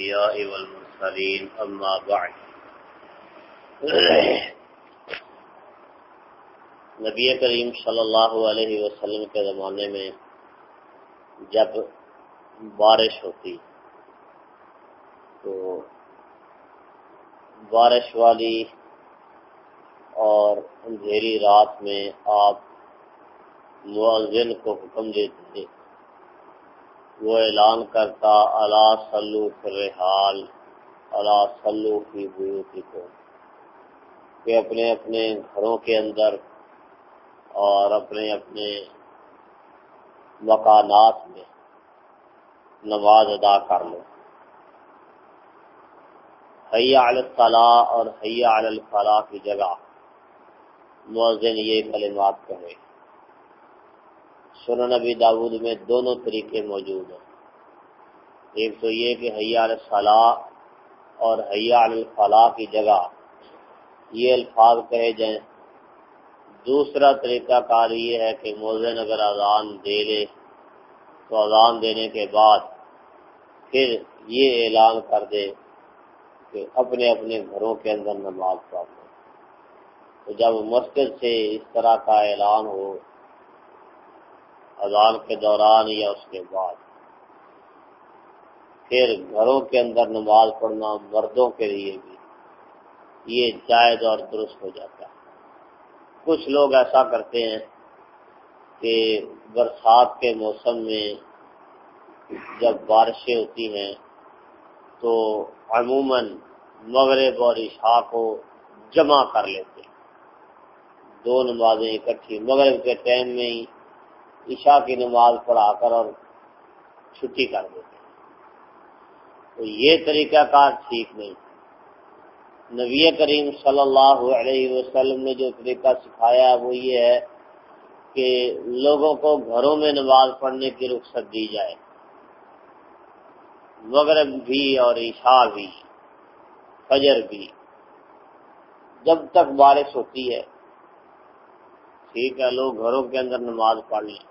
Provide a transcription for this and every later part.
الأنبياء والمرسلين، أما بعد. نبی کریم صلی اللہ علیہ وسلم کے زمانے میں جب بارش ہوتی، تو بارش والی اور اندھیری رات میں آپ معذن کو حکم دیتے وہ اعلان کرتا اللہ سلو فرحال اللہ سلو کی بیوتی کو کہ اپنے اپنے گھروں کے اندر اور اپنے اپنے مکانات میں نماز ادا کر لو۔ حیا الفلاح اور حیا الفلاح کی جگہ مؤذن یہ کلمات کہے۔ سنن نبی داود میں دونوں طریقے موجود ہیں۔ ایک تو یہ کہ حیا الفلاح اور حیا الفلاح کی جگہ یہ الفاظ کہے جائیں۔ دوسرا طریقہ کار یہ ہے کہ موزن اگر اذان دے لے، تو اذان دینے کے بعد پھر یہ اعلان کر دے کہ اپنے اپنے گھروں کے اندر نماز پڑھ لو تو جب مسجد سے اس طرح کا اعلان ہو اذان کے دوران یا اس کے بعد۔ پھر گھروں کے اندر نماز پڑھنا مردوں کے لیے بھی یہ جائز اور درست ہو جاتا ہے۔ کچھ لوگ ایسا کرتے ہیں کہ برسات کے موسم میں جب بارشیں ہوتی ہیں تو عموماً مغرب اور عشاء کو جمع کر لیتے ہیں۔ دو نمازیں اکٹھی مغرب کے ٹائم میں ہی عشاء کی نماز پڑھا کر اور چھٹی کر دیتے ہیں۔ تو یہ طریقہ کار ٹھیک نہیں۔ نبی کریم صلی اللہ علیہ وسلم نے جو طریقہ سکھایا وہ یہ ہے کہ لوگوں کو گھروں میں نماز پڑھنے کی رخصت دی جائے۔ مغرب بھی اور عشاء بھی، فجر بھی۔ جب تک بارش ہوتی ہے، ٹھیک ہے، لوگ گھروں کے اندر نماز پڑھ لیں۔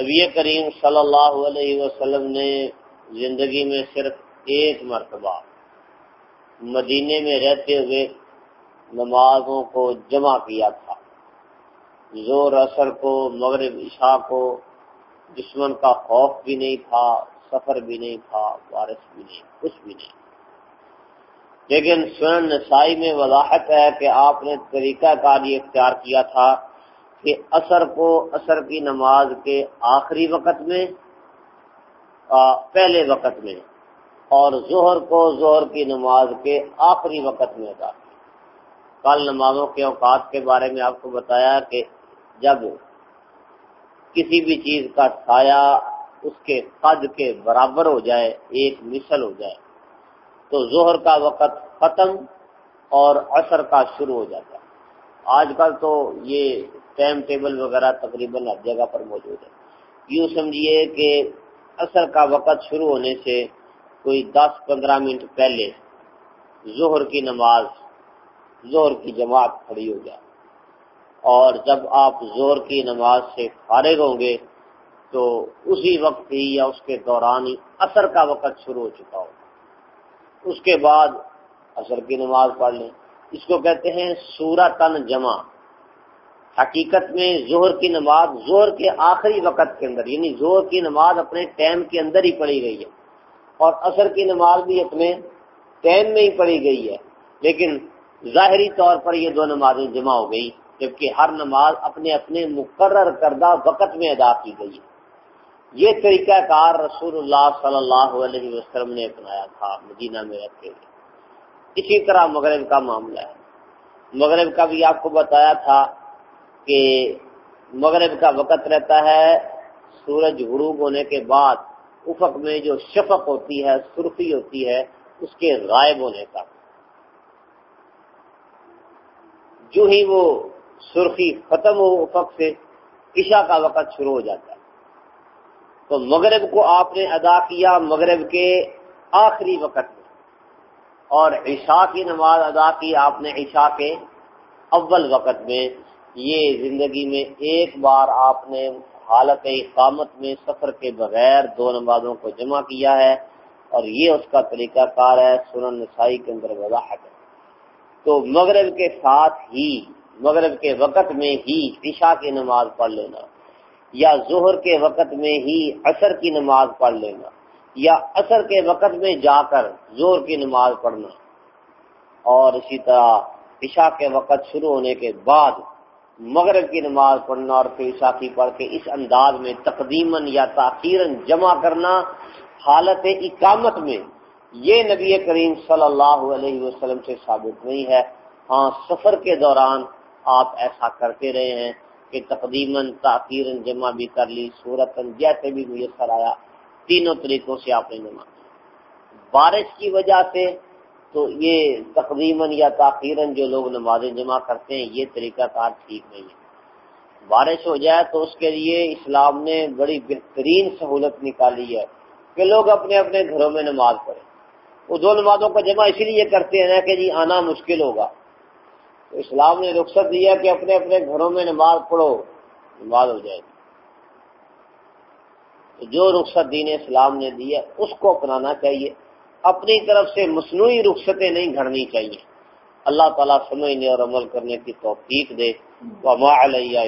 نبی کریم صلی اللہ علیہ وسلم نے زندگی میں صرف ایک مرتبہ مدینے میں رہتے ہوئے نمازوں کو جمع کیا تھا۔ زور اثر کو، مغرب عشاء کو، دشمن کا خوف بھی نہیں تھا، سفر بھی نہیں تھا بارش بھی نہیں، کچھ بھی نہیں۔ لیکن سن نسائی میں وضاحت ہے کہ آپ نے طریقہ کار یہ اختیار کیا تھا کہ اثر کو اثر کی نماز کے آخری وقت میں پہلے وقت میں اور ظہر کو ظہر کی نماز کے آخری وقت میں ادا کل نمازوں کے اوقات کے بارے میں آپ کو بتایا کہ جب کسی بھی چیز کا سایہ اس کے قد کے برابر ہو جائے، ایک مثل ہو جائے، تو ظہر کا وقت ختم اور عصر کا شروع ہو جاتا ہے۔ آج کل تو یہ ٹائم ٹیبل وغیرہ تقریباً ہر جگہ پر موجود ہے۔ یوں سمجھیے کہ عصر کا وقت شروع ہونے سے کوئی دس پندرہ منٹ پہلے ظہر کی نماز زہر کی جماعت کھڑی ہو جائے۔ اور جب آپ زہر کی نماز سے فارغ ہوں گے تو اسی وقت ہی یا اس کے دوران ہی اثر کا وقت شروع ہو چکا ہو اس کے بعد اثر کی نماز پڑھ لیں۔ اس کو کہتے ہیں سورہ تن جمع۔ حقیقت میں زہر کی نماز زہر کے آخری وقت کے اندر یعنی زہر کی نماز اپنے ٹائم کے اندر ہی پڑھی گئی ہے۔ اور اثر کی نماز بھی اپنے ٹائم میں ہی پڑھی گئی ہے۔ لیکن ظاہری طور پر یہ دو نمازیں جمع ہو گئی، جبکہ ہر نماز اپنے اپنے مقرر کردہ وقت میں ادا کی گئی ہے۔ یہ طریقہ کار رسول اللہ صلی اللہ علیہ وسلم نے اپنایا تھا مدینہ میں رکھے ہوئے۔ اسی طرح مغرب کا معاملہ ہے۔ مغرب کا بھی آپ کو بتایا تھا کہ مغرب کا وقت رہتا ہے سورج غروب ہونے کے بعد، افق میں جو شفق ہوتی ہے، سرخی ہوتی ہے، اس کے غائب ہونے کا۔ جو ہی وہ سرخی ختم ہو افق سے عشاء کا وقت شروع ہو جاتا ہے۔ تو مغرب کو آپ نے ادا کیا مغرب کے آخری وقت اور عشاء کی نماز ادا کی آپ نے عشاء کے اول وقت میں، یہ زندگی میں ایک بار آپ نے حالت اقامت میں سفر کے بغیر دو نمازوں کو جمع کیا ہے اور یہ اس کا طریقہ کار ہے سنن نسائی کے اندر وضاحت ہے۔ تو مغرب کے ساتھ ہی، مغرب کے وقت میں ہی عشاء کی نماز پڑھ لینا یا ظہر کے وقت میں ہی عصر کی نماز پڑھ لینا۔ یا عصر کے وقت میں جا کر زور کی نماز پڑھنا۔ اور اسی طرح عشاء کے وقت شروع ہونے کے بعد مغرب کی نماز پڑھنا اور پھر عشاء کی پڑھ کے اس انداز میں تقدیمن یا تاخیر جمع کرنا حالت اقامت میں یہ نبی کریم صلی اللہ علیہ وسلم سے ثابت نہیں ہے۔ ہاں سفر کے دوران آپ ایسا کرتے رہے ہیں کہ تقدیماً تاخیر جمع بھی کر لی صورت جیسے بھی میسر آیا تینوں طریقوں سے آپ نے جمع بارش کی وجہ سے تو یہ تقریباً یا تاخیراً جو لوگ نمازیں جمع کرتے ہیں، یہ طریقہ کار ٹھیک نہیں ہے۔ بارش ہو جائے تو اس کے لیے اسلام نے بڑی بہترین سہولت نکالی ہے کہ لوگ اپنے اپنے گھروں میں نماز پڑھیں۔ وہ دو نمازوں کا جمع اسی لیے کرتے ہیں نا کہ جی آنا مشکل ہوگا۔ تو اسلام نے رخصت دیا کہ اپنے اپنے گھروں میں نماز پڑھو، نماز ہو جائے گی۔ جو رخصت دین اسلام نے دی ہے، اس کو اپنانا چاہیے۔ اپنی طرف سے مصنوعی رخصتیں نہیں گھڑنی چاہیے۔ اللہ تعالیٰ سمجھنے اور عمل کرنے کی توفیق دے۔ وما علیہ